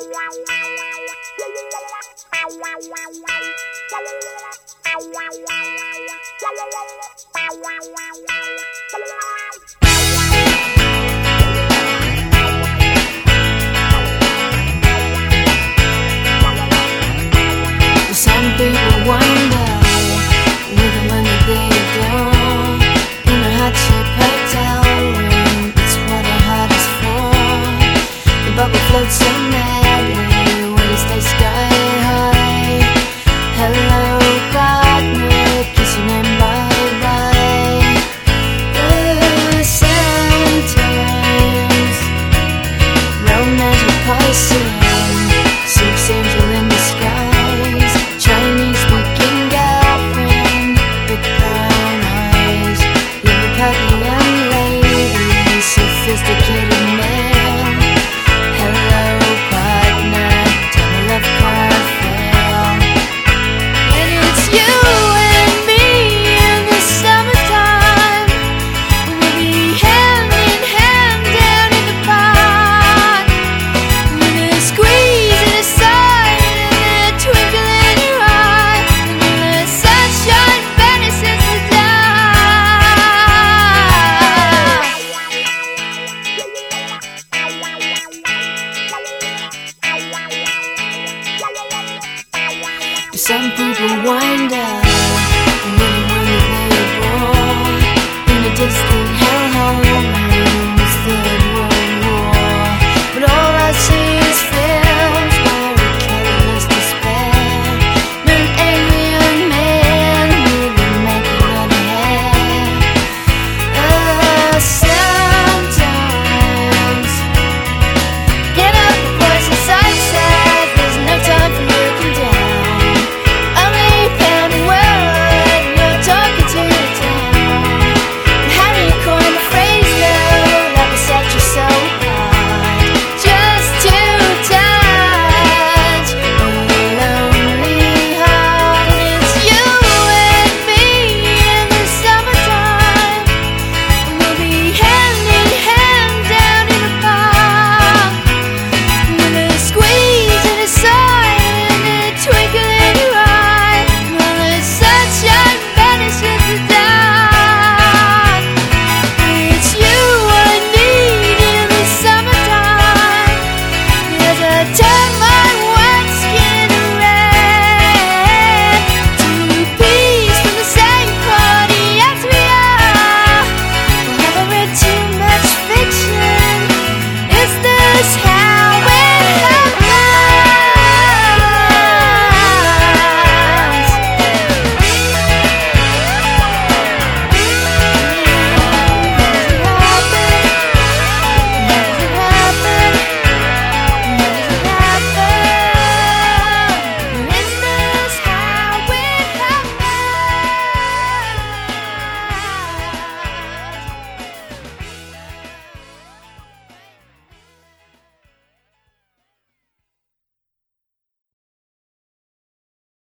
Some Some people wind when